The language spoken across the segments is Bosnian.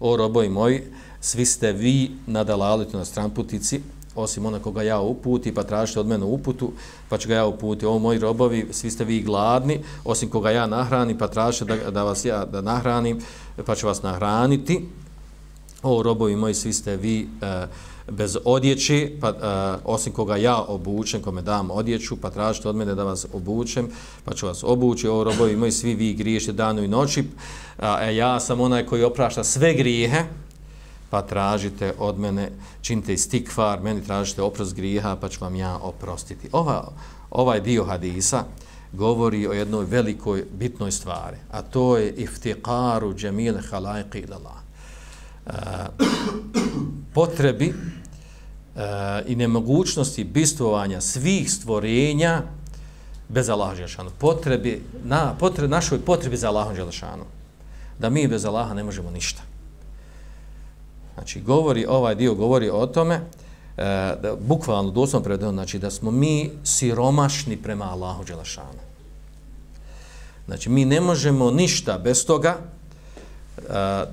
o robovi moji, svi ste vi na dalalitu na stranputici, osim ona koga ja uputi, pa tražite od mene uputu, pa ću ga ja uputi. O moji robovi, svi ste vi gladni, osim koga ja nahranim, pa tražite da, da vas ja da nahranim, pa ću vas nahraniti. O robovi moji, svi ste vi uh, bez odjeće, pa, uh, osim koga ja obučem, kome dam odjeću, pa tražite od mene da vas obučem, pa ću vas obući. O robovi moji, svi vi griješite danu i noći, a e, ja sam onaj koji oprašta sve grijehe, pa tražite od mene, činite istikvar, meni tražite oprost grijeha, pa ću vam ja oprostiti. Ova, ovaj dio hadisa govori o jednoj velikoj, bitnoj stvari, a to je iftiqaru džemil halajqi ilala. Uh, e, potrebi E, i nemogućnosti bistvovanja svih stvorenja bez Allaha Đelešanu. Potrebi, na, potreb, našoj potrebi za Allahom Đelešanu. Da mi bez Allaha ne možemo ništa. Znači, govori, ovaj dio govori o tome, e, da, bukvalno, doslovno prevedeno, znači da smo mi siromašni prema Allahu Đelešanu. Znači, mi ne možemo ništa bez toga, e,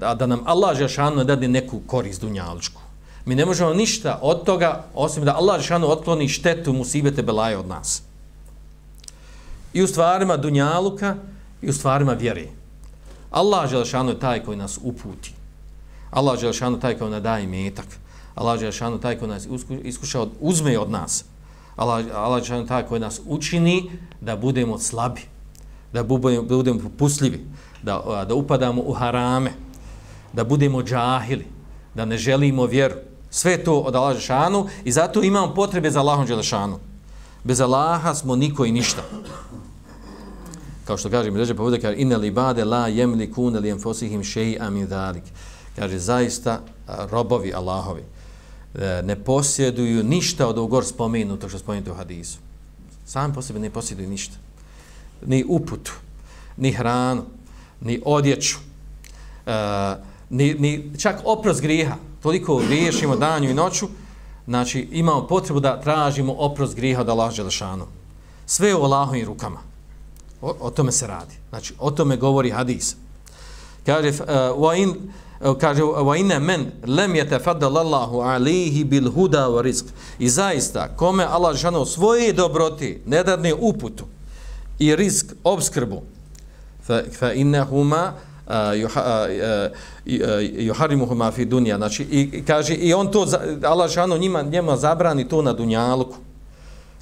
a da nam Allah Đelešanu ne dadi neku korist dunjaličku. Mi ne možemo ništa od toga, osim da Allah Žešanu otkloni štetu musibete belaje od nas. I u stvarima dunjaluka, i u stvarima vjeri. Allah Žešanu je taj koji nas uputi. Allah je šanu taj koji nam daje metak. Allah je šanu taj koji nas od uzme od nas. Allah, Allah je šanu taj koji nas učini da budemo slabi, da budemo, budemo popustljivi, da, da upadamo u harame, da budemo džahili, da ne želimo vjeru. Sve to od Allaha Đelešanu i zato imamo potrebe za Allahom Đelešanu. Bez Allaha smo niko i ništa. Kao što kažem, ređe povode, kaže, inna li bade la jemli kune li enfosihim šeji amin dalik kaže zaista robovi Allahovi e, ne posjeduju ništa od ovog spomenuto što spomenuto u hadisu. Sami po sebi ne posjeduju ništa. Ni uputu, ni hranu, ni odjeću, uh, ni, ni čak oprost grijeha. Toliko griješimo danju i noću, znači imamo potrebu da tražimo oprost grijeha od Allah Đelešanu. Sve u Allahovim rukama. O, o tome se radi. Znači, o tome govori hadis. Kaže, uh, in, e, kaže wa inna men lem yatafaddal Allahu alihi bil huda wa rizq i zaista kome Allah džano svoje dobroti ne dadne uputu i risk obskrbu fa fa innahuma Eh, yuharimuhuma eh, eh, fi dunya znači i kaže i on to Allah džano njima njema zabrani to na dunjalku.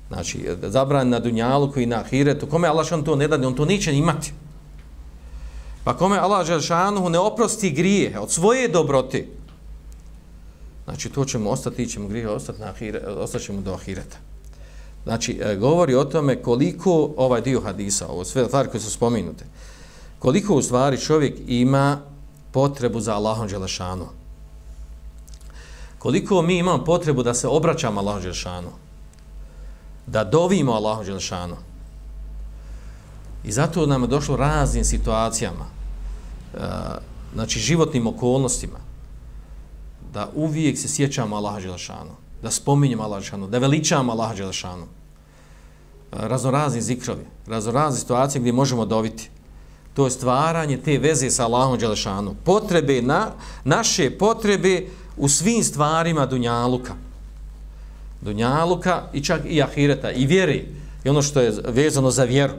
znači zabrani na dunjalku i na ahiretu kome Allah džano to ne dadne on to neće imati Pa kome Allah Želšanuhu ne oprosti grije od svoje dobrote, znači to ćemo ostati, ćemo grije ostati, na ahire, ostaćemo do ahireta. Znači, govori o tome koliko ovaj dio hadisa, ovo sve stvari koje su spominute, koliko u stvari čovjek ima potrebu za Allahom Đelešanu. Koliko mi imamo potrebu da se obraćamo Allahom Đelešanu. Da dovimo Allahom Đelešanu. I zato nam je došlo raznim situacijama eh, znači životnim okolnostima da uvijek se sjećamo Allaha Đelešanu, da spominjemo Allaha Đelešanu, da veličamo Allaha Đelešanu. Eh, raznorazni zikrovi, raznorazne situacije gdje možemo dobiti. To je stvaranje te veze sa Allahom Đelešanu. Potrebe, na, naše potrebe u svim stvarima Dunjaluka. Dunjaluka i čak i Ahireta, i vjeri. I ono što je vezano za vjeru.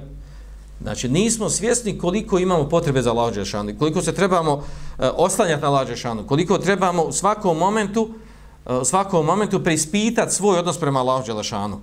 Znači, nismo svjesni koliko imamo potrebe za Allah Đelešanu, koliko se trebamo e, oslanjati na Allah Đelešanu, koliko trebamo u svakom momentu, eh, u svakom momentu preispitati svoj odnos prema Allah Đelešanu.